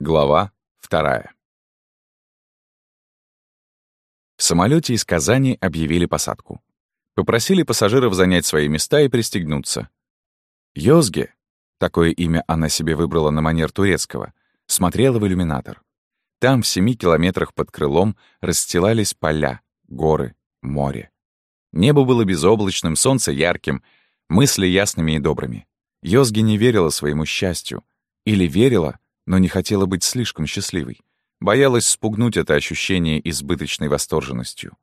Глава вторая. В самолете из Казани объявили посадку. Попросили пассажиров занять свои места и пристегнуться. Йозге, такое имя она себе выбрала на манер турецкого, смотрела в иллюминатор. Там, в семи километрах под крылом, расстилались поля, горы, море. Небо было безоблачным, солнце ярким, мысли ясными и добрыми. Йозги не верила своему счастью. Или верила, но не хотела быть слишком счастливой. Боялась спугнуть это ощущение избыточной восторженностью.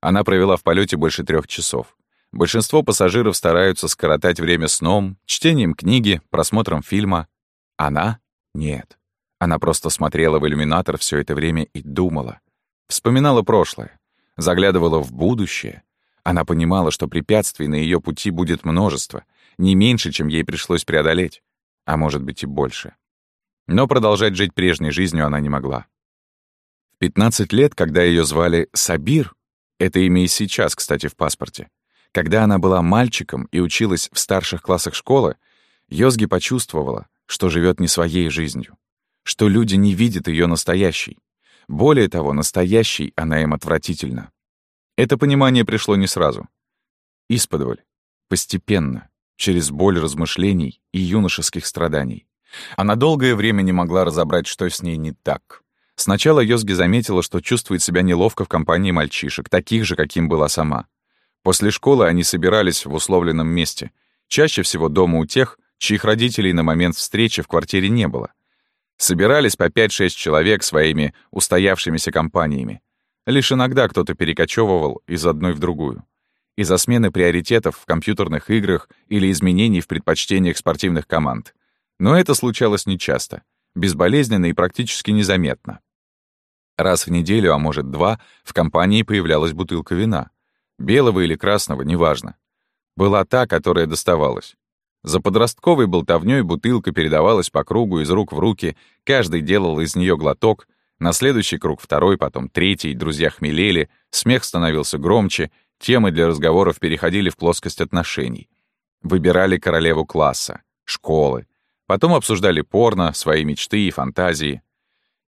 Она провела в полете больше трех часов. Большинство пассажиров стараются скоротать время сном, чтением книги, просмотром фильма. Она — нет. Она просто смотрела в иллюминатор все это время и думала. Вспоминала прошлое, заглядывала в будущее. Она понимала, что препятствий на ее пути будет множество, не меньше, чем ей пришлось преодолеть, а может быть и больше. Но продолжать жить прежней жизнью она не могла. В 15 лет, когда ее звали Сабир, это имя и сейчас, кстати, в паспорте, когда она была мальчиком и училась в старших классах школы, Йозги почувствовала, что живет не своей жизнью, что люди не видят ее настоящей. Более того, настоящей она им отвратительна. Это понимание пришло не сразу. Исподволь, постепенно, через боль размышлений и юношеских страданий. Она долгое время не могла разобрать, что с ней не так. Сначала Йозги заметила, что чувствует себя неловко в компании мальчишек, таких же, каким была сама. После школы они собирались в условленном месте, чаще всего дома у тех, чьих родителей на момент встречи в квартире не было. Собирались по 5-6 человек своими устоявшимися компаниями. Лишь иногда кто-то перекочевывал из одной в другую. Из-за смены приоритетов в компьютерных играх или изменений в предпочтениях спортивных команд — но это случалось нечасто, безболезненно и практически незаметно. Раз в неделю, а может два, в компании появлялась бутылка вина. Белого или красного, неважно. Была та, которая доставалась. За подростковой болтовнёй бутылка передавалась по кругу из рук в руки, каждый делал из нее глоток, на следующий круг второй, потом третий, друзья хмелели, смех становился громче, темы для разговоров переходили в плоскость отношений. Выбирали королеву класса, школы, Потом обсуждали порно, свои мечты и фантазии.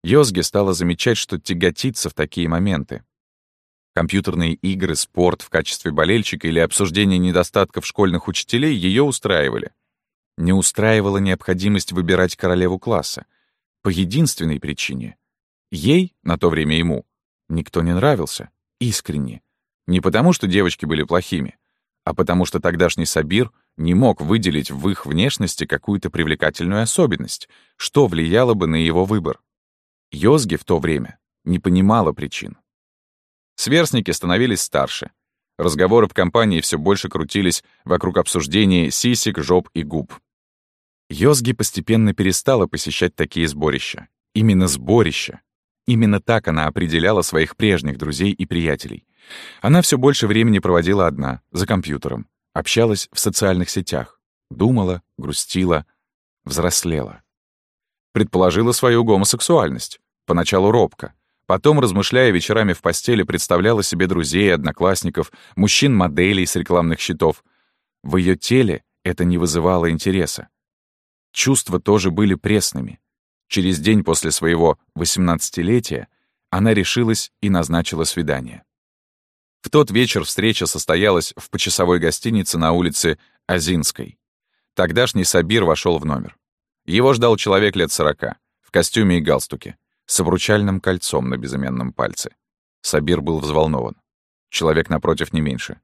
Йозге стала замечать, что тяготится в такие моменты. Компьютерные игры, спорт в качестве болельщика или обсуждение недостатков школьных учителей ее устраивали. Не устраивала необходимость выбирать королеву класса. По единственной причине. Ей, на то время ему, никто не нравился. Искренне. Не потому, что девочки были плохими, а потому что тогдашний Сабир не мог выделить в их внешности какую-то привлекательную особенность, что влияло бы на его выбор. Йозги в то время не понимала причин. Сверстники становились старше. Разговоры в компании все больше крутились вокруг обсуждения сисек, жоп и губ. Йозги постепенно перестала посещать такие сборища. Именно сборища. Именно так она определяла своих прежних друзей и приятелей. Она все больше времени проводила одна, за компьютером, общалась в социальных сетях, думала, грустила, взрослела. Предположила свою гомосексуальность, поначалу робко, потом, размышляя вечерами в постели, представляла себе друзей, одноклассников, мужчин-моделей с рекламных щитов. В ее теле это не вызывало интереса. Чувства тоже были пресными. Через день после своего 18-летия она решилась и назначила свидание. В тот вечер встреча состоялась в почасовой гостинице на улице Азинской. Тогдашний Сабир вошел в номер. Его ждал человек лет сорока, в костюме и галстуке, с обручальным кольцом на безымянном пальце. Сабир был взволнован. Человек напротив не меньше.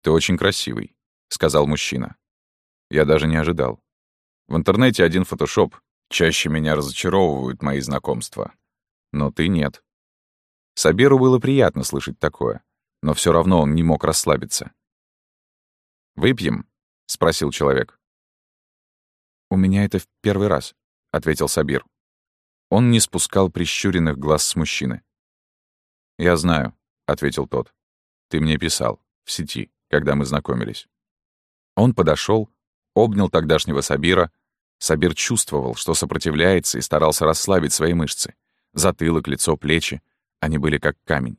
«Ты очень красивый», — сказал мужчина. Я даже не ожидал. В интернете один фотошоп. Чаще меня разочаровывают мои знакомства. Но ты нет. Саберу было приятно слышать такое, но все равно он не мог расслабиться. «Выпьем?» — спросил человек. «У меня это в первый раз», — ответил Сабир. Он не спускал прищуренных глаз с мужчины. «Я знаю», — ответил тот. «Ты мне писал, в сети, когда мы знакомились». Он подошел, обнял тогдашнего Сабира. Сабир чувствовал, что сопротивляется и старался расслабить свои мышцы. Затылок, лицо, плечи. Они были как камень.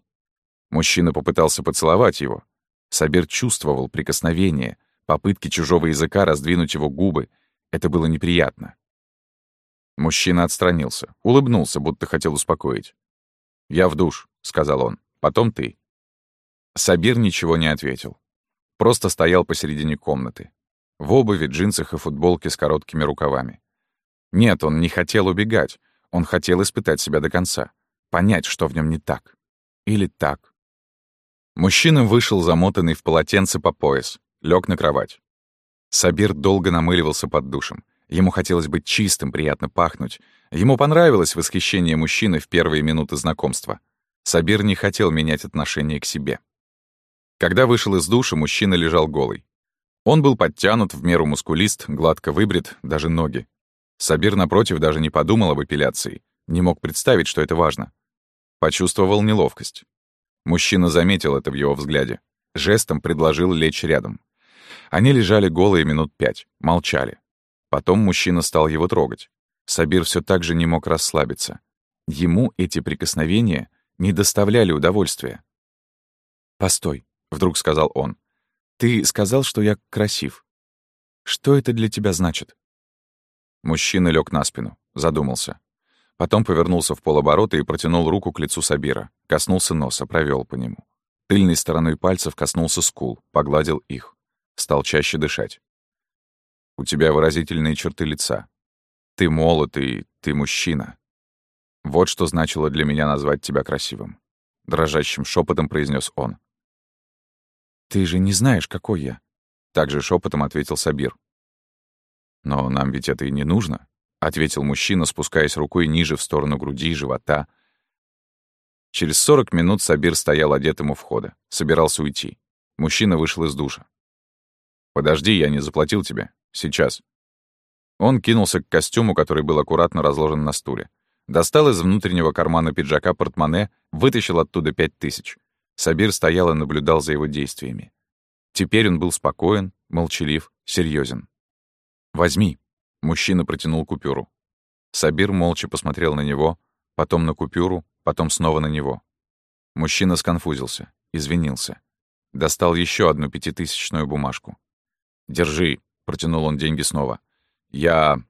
Мужчина попытался поцеловать его. Сабир чувствовал прикосновение, попытки чужого языка раздвинуть его губы. Это было неприятно. Мужчина отстранился, улыбнулся, будто хотел успокоить. «Я в душ», — сказал он. «Потом ты». Сабир ничего не ответил. Просто стоял посередине комнаты. В обуви, джинсах и футболке с короткими рукавами. Нет, он не хотел убегать. Он хотел испытать себя до конца. Понять, что в нем не так. Или так. Мужчина вышел, замотанный в полотенце по пояс. лег на кровать. Сабир долго намыливался под душем. Ему хотелось быть чистым, приятно пахнуть. Ему понравилось восхищение мужчины в первые минуты знакомства. Сабир не хотел менять отношение к себе. Когда вышел из душа, мужчина лежал голый. Он был подтянут, в меру мускулист, гладко выбрит, даже ноги. Сабир, напротив, даже не подумал об эпиляции. Не мог представить, что это важно. Почувствовал неловкость. Мужчина заметил это в его взгляде. Жестом предложил лечь рядом. Они лежали голые минут пять, молчали. Потом мужчина стал его трогать. Сабир все так же не мог расслабиться. Ему эти прикосновения не доставляли удовольствия. «Постой», — вдруг сказал он. «Ты сказал, что я красив. Что это для тебя значит?» Мужчина лег на спину, задумался. Потом повернулся в полоборота и протянул руку к лицу Сабира, коснулся носа, провел по нему. Тыльной стороной пальцев коснулся скул, погладил их. Стал чаще дышать. «У тебя выразительные черты лица. Ты молод и ты мужчина. Вот что значило для меня назвать тебя красивым», — дрожащим шепотом произнес он. «Ты же не знаешь, какой я», — также шепотом ответил Сабир. «Но нам ведь это и не нужно», — ответил мужчина, спускаясь рукой ниже в сторону груди и живота. Через сорок минут Сабир стоял одетым у входа, собирался уйти. Мужчина вышел из душа. «Подожди, я не заплатил тебе. Сейчас». Он кинулся к костюму, который был аккуратно разложен на стуле. Достал из внутреннего кармана пиджака портмоне, вытащил оттуда пять тысяч. Сабир стоял и наблюдал за его действиями. Теперь он был спокоен, молчалив, серьезен. «Возьми», — мужчина протянул купюру. Сабир молча посмотрел на него, потом на купюру, потом снова на него. Мужчина сконфузился, извинился. Достал еще одну пятитысячную бумажку. «Держи», — протянул он деньги снова. «Я...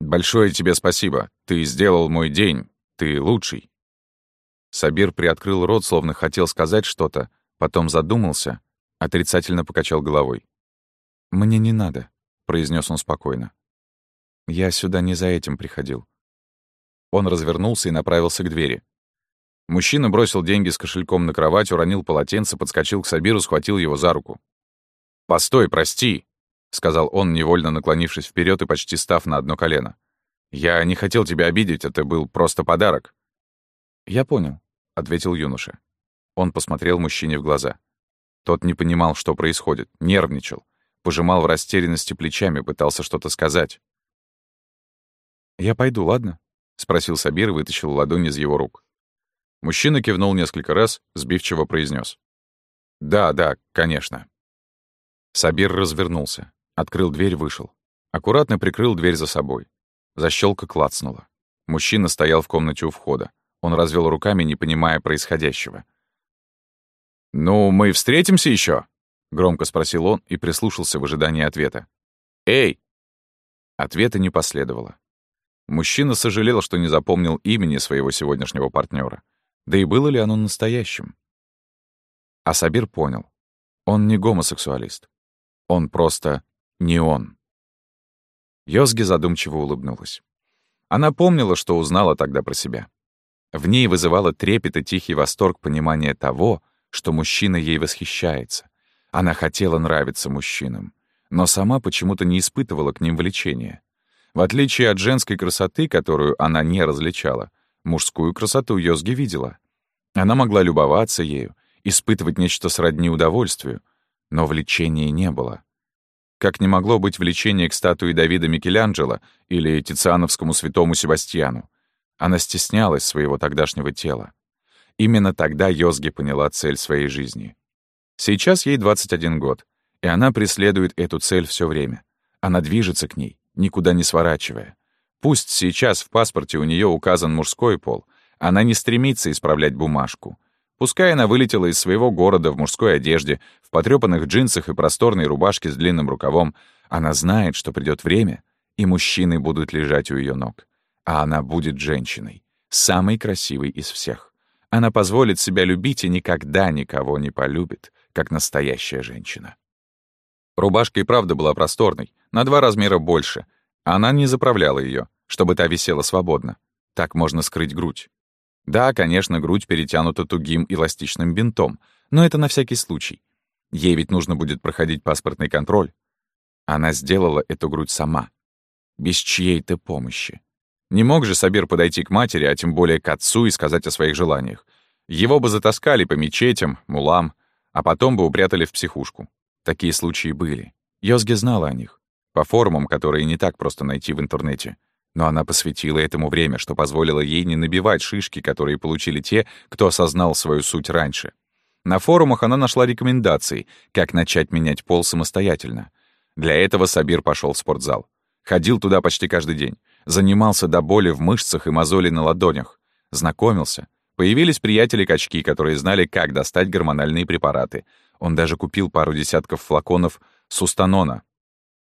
Большое тебе спасибо. Ты сделал мой день. Ты лучший». Сабир приоткрыл рот, словно хотел сказать что-то, потом задумался, отрицательно покачал головой. «Мне не надо», — произнес он спокойно. «Я сюда не за этим приходил». Он развернулся и направился к двери. Мужчина бросил деньги с кошельком на кровать, уронил полотенце, подскочил к Сабиру, схватил его за руку. «Постой, прости», — сказал он, невольно наклонившись вперед и почти став на одно колено. «Я не хотел тебя обидеть, это был просто подарок». «Я понял», — ответил юноша. Он посмотрел мужчине в глаза. Тот не понимал, что происходит, нервничал, пожимал в растерянности плечами, пытался что-то сказать. «Я пойду, ладно?» — спросил Сабир и вытащил ладонь из его рук. Мужчина кивнул несколько раз, сбивчиво произнес: «Да, да, конечно». Сабир развернулся, открыл дверь, вышел. Аккуратно прикрыл дверь за собой. Защелка клацнула. Мужчина стоял в комнате у входа. Он развел руками, не понимая происходящего. «Ну, мы встретимся еще? громко спросил он и прислушался в ожидании ответа. «Эй!» Ответа не последовало. Мужчина сожалел, что не запомнил имени своего сегодняшнего партнера. Да и было ли оно настоящим? А Сабир понял. Он не гомосексуалист. Он просто не он. Йозги задумчиво улыбнулась. Она помнила, что узнала тогда про себя. В ней вызывало трепет и тихий восторг понимания того, что мужчина ей восхищается. Она хотела нравиться мужчинам, но сама почему-то не испытывала к ним влечения. В отличие от женской красоты, которую она не различала, мужскую красоту Йозги видела. Она могла любоваться ею, испытывать нечто сродни удовольствию, но влечения не было. Как не могло быть влечения к статуе Давида Микеланджело или Тициановскому святому Себастьяну. Она стеснялась своего тогдашнего тела. Именно тогда Йозги поняла цель своей жизни. Сейчас ей 21 год, и она преследует эту цель все время. Она движется к ней, никуда не сворачивая. Пусть сейчас в паспорте у нее указан мужской пол, она не стремится исправлять бумажку. Пускай она вылетела из своего города в мужской одежде, в потрёпанных джинсах и просторной рубашке с длинным рукавом, она знает, что придет время, и мужчины будут лежать у ее ног. А она будет женщиной, самой красивой из всех. Она позволит себя любить и никогда никого не полюбит, как настоящая женщина. Рубашка и правда была просторной, на два размера больше. Она не заправляла ее, чтобы та висела свободно. Так можно скрыть грудь. Да, конечно, грудь перетянута тугим эластичным бинтом, но это на всякий случай. Ей ведь нужно будет проходить паспортный контроль. Она сделала эту грудь сама, без чьей-то помощи. Не мог же Сабир подойти к матери, а тем более к отцу и сказать о своих желаниях. Его бы затаскали по мечетям, мулам, а потом бы упрятали в психушку. Такие случаи были. Йозги знала о них. По форумам, которые не так просто найти в интернете. Но она посвятила этому время, что позволило ей не набивать шишки, которые получили те, кто осознал свою суть раньше. На форумах она нашла рекомендации, как начать менять пол самостоятельно. Для этого Сабир пошел в спортзал. Ходил туда почти каждый день. Занимался до боли в мышцах и мозоли на ладонях. Знакомился. Появились приятели-качки, которые знали, как достать гормональные препараты. Он даже купил пару десятков флаконов сустанона.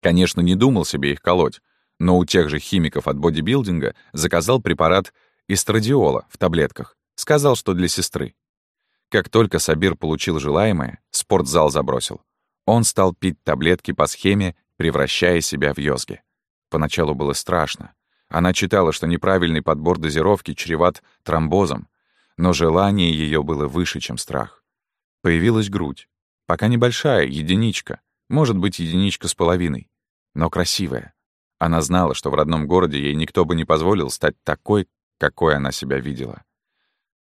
Конечно, не думал себе их колоть, но у тех же химиков от бодибилдинга заказал препарат эстрадиола в таблетках. Сказал, что для сестры. Как только Сабир получил желаемое, спортзал забросил. Он стал пить таблетки по схеме, превращая себя в йозги. Поначалу было страшно. Она читала, что неправильный подбор дозировки чреват тромбозом, но желание ее было выше, чем страх. Появилась грудь. Пока небольшая, единичка. Может быть, единичка с половиной. Но красивая. Она знала, что в родном городе ей никто бы не позволил стать такой, какой она себя видела.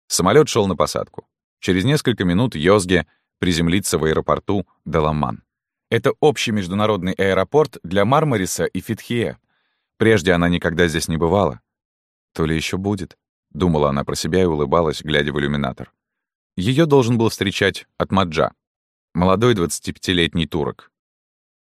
Самолет шел на посадку. Через несколько минут Йозге приземлится в аэропорту Деламан. Это общий международный аэропорт для Мармариса и Фитхия. Прежде она никогда здесь не бывала. То ли еще будет, думала она про себя и улыбалась, глядя в иллюминатор. Ее должен был встречать Атмаджа, молодой 25-летний турок.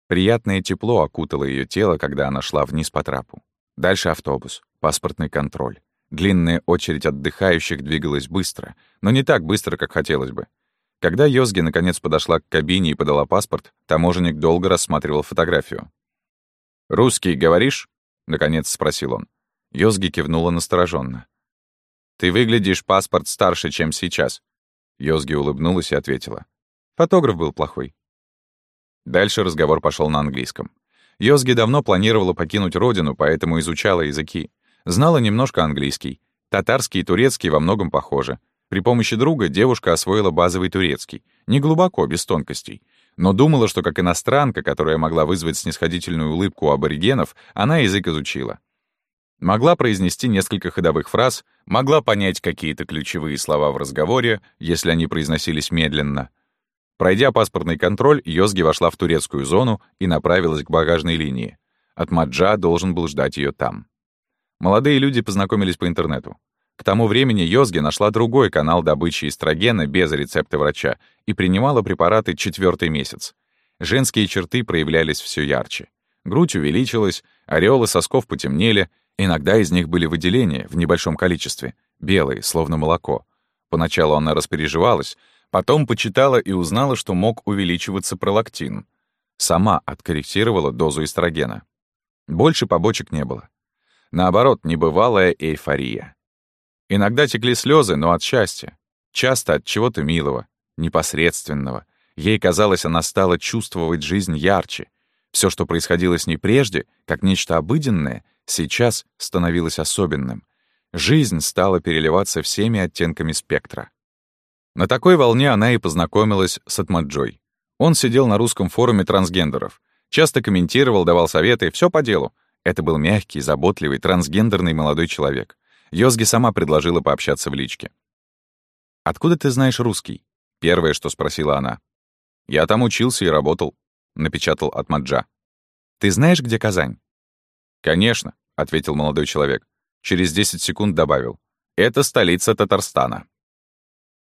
Приятное тепло окутало ее тело, когда она шла вниз по трапу. Дальше автобус, паспортный контроль. Длинная очередь отдыхающих двигалась быстро, но не так быстро, как хотелось бы. Когда Йозги наконец подошла к кабине и подала паспорт, таможенник долго рассматривал фотографию. «Русский говоришь?» — наконец спросил он. Йозги кивнула настороженно. «Ты выглядишь паспорт старше, чем сейчас». Йозги улыбнулась и ответила. «Фотограф был плохой». Дальше разговор пошел на английском. Йозги давно планировала покинуть родину, поэтому изучала языки. Знала немножко английский. Татарский и турецкий во многом похожи. При помощи друга девушка освоила базовый турецкий. Не глубоко, без тонкостей. Но думала, что как иностранка, которая могла вызвать снисходительную улыбку у аборигенов, она язык изучила. Могла произнести несколько ходовых фраз, могла понять какие-то ключевые слова в разговоре, если они произносились медленно. Пройдя паспортный контроль, Йозги вошла в турецкую зону и направилась к багажной линии. От Маджа должен был ждать ее там. Молодые люди познакомились по интернету. К тому времени Йозги нашла другой канал добычи эстрогена без рецепта врача и принимала препараты четвертый месяц. Женские черты проявлялись все ярче. Грудь увеличилась, ореолы сосков потемнели, иногда из них были выделения в небольшом количестве, белые, словно молоко. Поначалу она распереживалась, потом почитала и узнала, что мог увеличиваться пролактин. Сама откорректировала дозу эстрогена. Больше побочек не было. Наоборот, небывалая эйфория. Иногда текли слезы, но от счастья. Часто от чего-то милого, непосредственного. Ей казалось, она стала чувствовать жизнь ярче. Все, что происходило с ней прежде, как нечто обыденное, сейчас становилось особенным. Жизнь стала переливаться всеми оттенками спектра. На такой волне она и познакомилась с Атмаджой. Он сидел на русском форуме трансгендеров. Часто комментировал, давал советы, все по делу. Это был мягкий, заботливый, трансгендерный молодой человек. Йозги сама предложила пообщаться в личке. «Откуда ты знаешь русский?» — первое, что спросила она. «Я там учился и работал», — напечатал Атмаджа. «Ты знаешь, где Казань?» «Конечно», — ответил молодой человек. Через 10 секунд добавил. «Это столица Татарстана».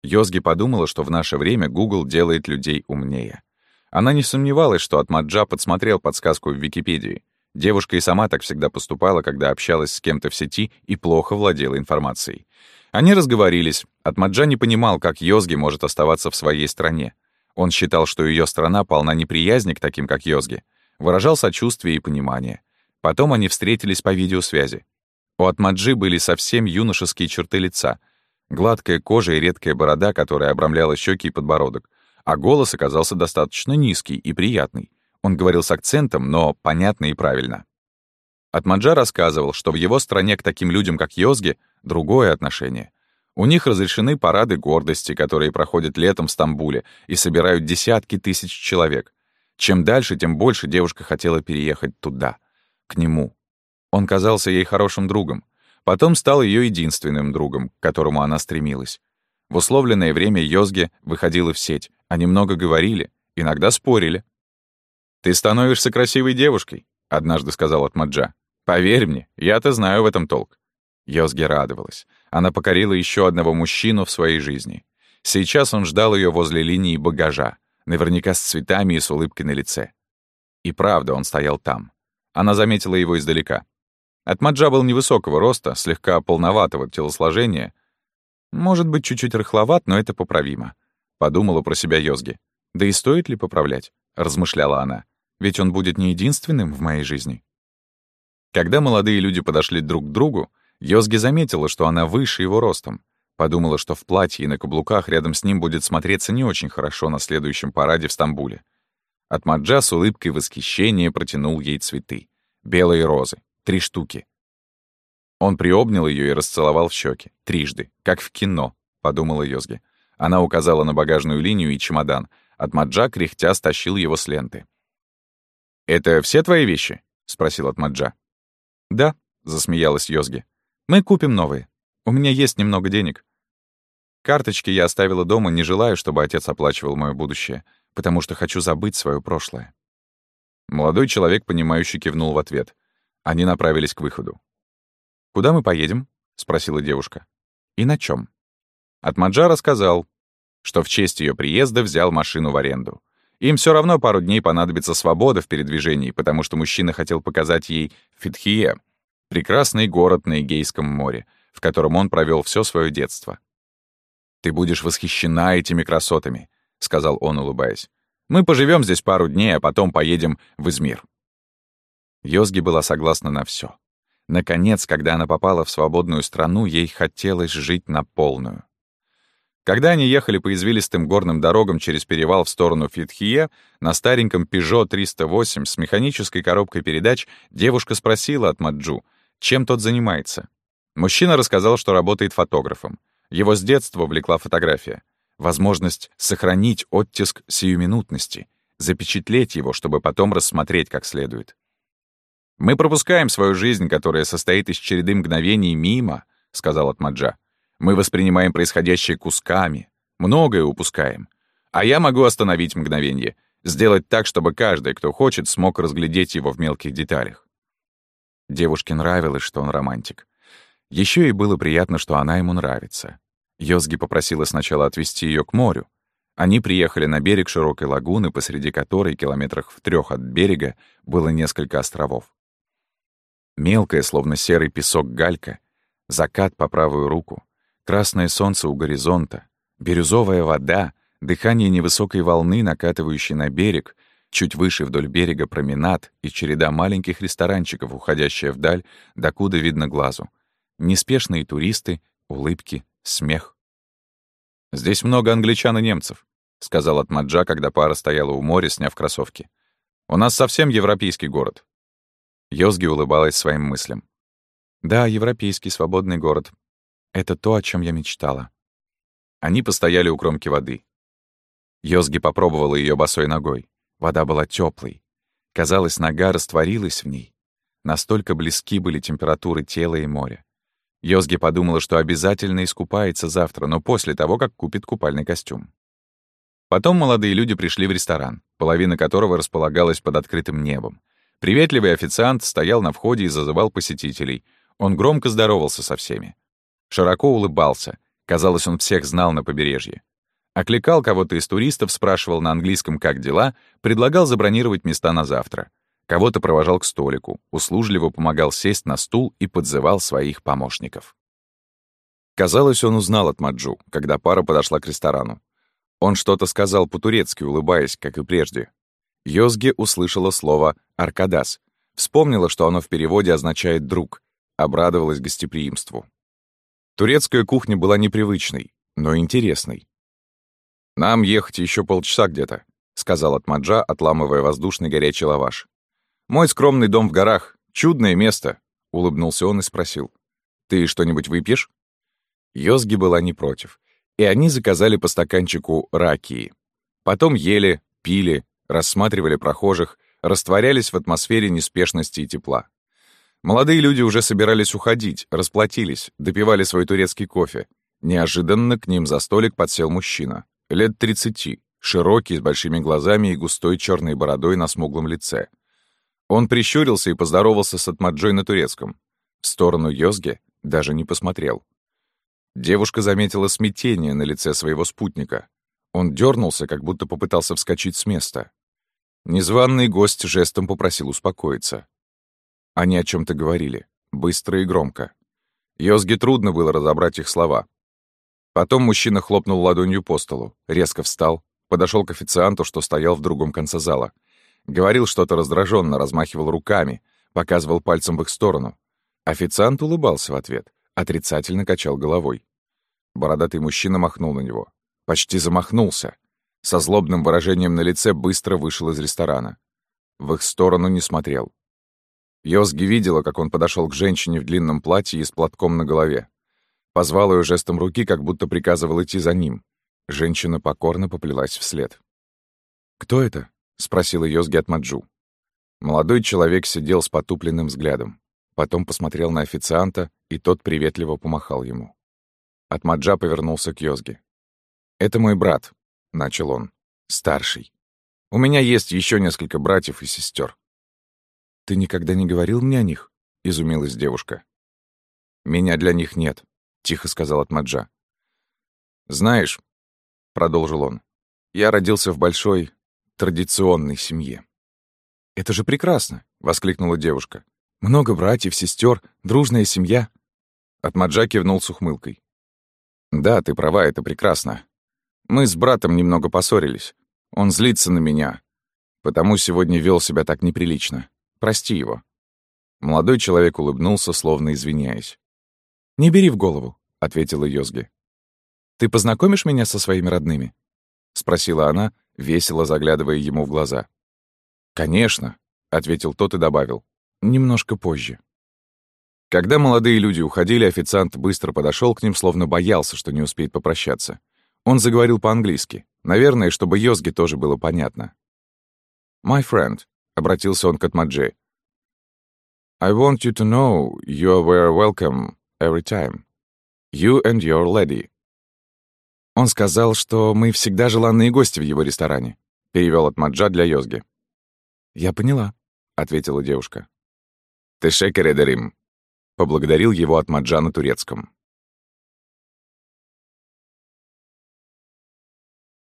Йозги подумала, что в наше время Google делает людей умнее. Она не сомневалась, что Атмаджа подсмотрел подсказку в Википедии. Девушка и сама так всегда поступала, когда общалась с кем-то в сети и плохо владела информацией. Они разговорились. Атмаджа не понимал, как Йозги может оставаться в своей стране. Он считал, что ее страна полна неприязни к таким, как Йозги. Выражал сочувствие и понимание. Потом они встретились по видеосвязи. У Атмаджи были совсем юношеские черты лица, гладкая кожа и редкая борода, которая обрамляла щеки и подбородок, а голос оказался достаточно низкий и приятный. Он говорил с акцентом, но понятно и правильно. Атмаджа рассказывал, что в его стране к таким людям, как Йозги, другое отношение. У них разрешены парады гордости, которые проходят летом в Стамбуле и собирают десятки тысяч человек. Чем дальше, тем больше девушка хотела переехать туда, к нему. Он казался ей хорошим другом. Потом стал ее единственным другом, к которому она стремилась. В условленное время Йозге выходила в сеть. Они много говорили, иногда спорили. «Ты становишься красивой девушкой», — однажды сказал Атмаджа. «Поверь мне, я-то знаю в этом толк». Йозге радовалась. Она покорила еще одного мужчину в своей жизни. Сейчас он ждал ее возле линии багажа, наверняка с цветами и с улыбкой на лице. И правда, он стоял там. Она заметила его издалека. Атмаджа был невысокого роста, слегка полноватого телосложения. Может быть, чуть-чуть рыхловат, но это поправимо. Подумала про себя Йозги. Да и стоит ли поправлять? Размышляла она. Ведь он будет не единственным в моей жизни. Когда молодые люди подошли друг к другу, Йозги заметила, что она выше его ростом. Подумала, что в платье и на каблуках рядом с ним будет смотреться не очень хорошо на следующем параде в Стамбуле. Атмаджа с улыбкой восхищения протянул ей цветы. Белые розы. Три штуки. Он приобнял ее и расцеловал в щеки. Трижды. Как в кино, подумала Йозги. Она указала на багажную линию и чемодан. Атмаджа, кряхтя, стащил его с ленты. «Это все твои вещи?» — спросил Атмаджа. «Да», — засмеялась Йозги. Мы купим новые. У меня есть немного денег. Карточки я оставила дома, не желаю, чтобы отец оплачивал мое будущее, потому что хочу забыть свое прошлое. Молодой человек, понимающий, кивнул в ответ. Они направились к выходу. «Куда мы поедем?» — спросила девушка. «И на чем? Атмаджа рассказал, что в честь ее приезда взял машину в аренду. Им все равно пару дней понадобится свобода в передвижении, потому что мужчина хотел показать ей Фитхие, Прекрасный город на Эгейском море, в котором он провел все свое детство. «Ты будешь восхищена этими красотами», — сказал он, улыбаясь. «Мы поживем здесь пару дней, а потом поедем в Измир». Йозги была согласна на все. Наконец, когда она попала в свободную страну, ей хотелось жить на полную. Когда они ехали по извилистым горным дорогам через перевал в сторону Фитхие, на стареньком Peugeot 308 с механической коробкой передач девушка спросила от Маджу — чем тот занимается. Мужчина рассказал, что работает фотографом. Его с детства влекла фотография. Возможность сохранить оттиск сиюминутности, запечатлеть его, чтобы потом рассмотреть как следует. «Мы пропускаем свою жизнь, которая состоит из череды мгновений мимо», — сказал Атмаджа. «Мы воспринимаем происходящее кусками, многое упускаем. А я могу остановить мгновение, сделать так, чтобы каждый, кто хочет, смог разглядеть его в мелких деталях. Девушке нравилось, что он романтик. Еще и было приятно, что она ему нравится. Йозги попросила сначала отвезти ее к морю. Они приехали на берег широкой лагуны, посреди которой, километрах в трех от берега, было несколько островов. Мелкая, словно серый песок галька, закат по правую руку, красное солнце у горизонта, бирюзовая вода, дыхание невысокой волны, накатывающей на берег, Чуть выше вдоль берега променад и череда маленьких ресторанчиков, уходящая вдаль, докуда видно глазу. Неспешные туристы, улыбки, смех. «Здесь много англичан и немцев», — сказал Атмаджа, когда пара стояла у моря, сняв кроссовки. «У нас совсем европейский город». Йозги улыбалась своим мыслям. «Да, европейский свободный город. Это то, о чем я мечтала». Они постояли у кромки воды. Йозги попробовала ее босой ногой. Вода была теплой. Казалось, нога растворилась в ней. Настолько близки были температуры тела и моря. Йозги подумала, что обязательно искупается завтра, но после того, как купит купальный костюм. Потом молодые люди пришли в ресторан, половина которого располагалась под открытым небом. Приветливый официант стоял на входе и зазывал посетителей. Он громко здоровался со всеми. Широко улыбался. Казалось, он всех знал на побережье. Окликал кого-то из туристов, спрашивал на английском «как дела», предлагал забронировать места на завтра. Кого-то провожал к столику, услужливо помогал сесть на стул и подзывал своих помощников. Казалось, он узнал от Маджу, когда пара подошла к ресторану. Он что-то сказал по-турецки, улыбаясь, как и прежде. Йозге услышала слово «аркадас», вспомнила, что оно в переводе означает «друг». обрадовалась гостеприимству. Турецкая кухня была непривычной, но интересной. «Нам ехать еще полчаса где-то», — сказал Атмаджа, отламывая воздушный горячий лаваш. «Мой скромный дом в горах. Чудное место», — улыбнулся он и спросил. «Ты что-нибудь выпьешь?» Йозги была не против, и они заказали по стаканчику ракии. Потом ели, пили, рассматривали прохожих, растворялись в атмосфере неспешности и тепла. Молодые люди уже собирались уходить, расплатились, допивали свой турецкий кофе. Неожиданно к ним за столик подсел мужчина. Лет тридцати, широкий, с большими глазами и густой черной бородой на смуглом лице. Он прищурился и поздоровался с Атмаджой на турецком. В сторону Йозге даже не посмотрел. Девушка заметила смятение на лице своего спутника. Он дернулся, как будто попытался вскочить с места. Незваный гость жестом попросил успокоиться. Они о чем то говорили, быстро и громко. Йозге трудно было разобрать их слова. Потом мужчина хлопнул ладонью по столу, резко встал, подошел к официанту, что стоял в другом конце зала. Говорил что-то раздраженно, размахивал руками, показывал пальцем в их сторону. Официант улыбался в ответ, отрицательно качал головой. Бородатый мужчина махнул на него. Почти замахнулся. Со злобным выражением на лице быстро вышел из ресторана. В их сторону не смотрел. Йозги видела, как он подошел к женщине в длинном платье и с платком на голове. Позвал ее жестом руки, как будто приказывал идти за ним. Женщина покорно поплелась вслед. «Кто это?» — спросила Йозги от Маджу. Молодой человек сидел с потупленным взглядом. Потом посмотрел на официанта, и тот приветливо помахал ему. Атмаджа повернулся к Йозге. «Это мой брат», — начал он, — «старший. У меня есть еще несколько братьев и сестер. «Ты никогда не говорил мне о них?» — изумилась девушка. «Меня для них нет», — тихо сказал Атмаджа. «Знаешь», — продолжил он, — «я родился в большой, традиционной семье». «Это же прекрасно!» — воскликнула девушка. «Много братьев, сестер, дружная семья». Атмаджа кивнул с ухмылкой. «Да, ты права, это прекрасно. Мы с братом немного поссорились. Он злится на меня, потому сегодня вел себя так неприлично. Прости его». Молодой человек улыбнулся, словно извиняясь. «Не бери в голову», — ответила Йозги. «Ты познакомишь меня со своими родными?» — спросила она, весело заглядывая ему в глаза. «Конечно», — ответил тот и добавил. «Немножко позже». Когда молодые люди уходили, официант быстро подошел к ним, словно боялся, что не успеет попрощаться. Он заговорил по-английски. Наверное, чтобы Йозге тоже было понятно. «My friend», — обратился он к Атмадже. «I want you to know you very welcome every time. You and your lady». Он сказал, что мы всегда желанные гости в его ресторане. Перевел Атмаджа для Йозги. «Я поняла», — ответила девушка. «Тешекередерим», Поблагодарил его от Маджа на турецком.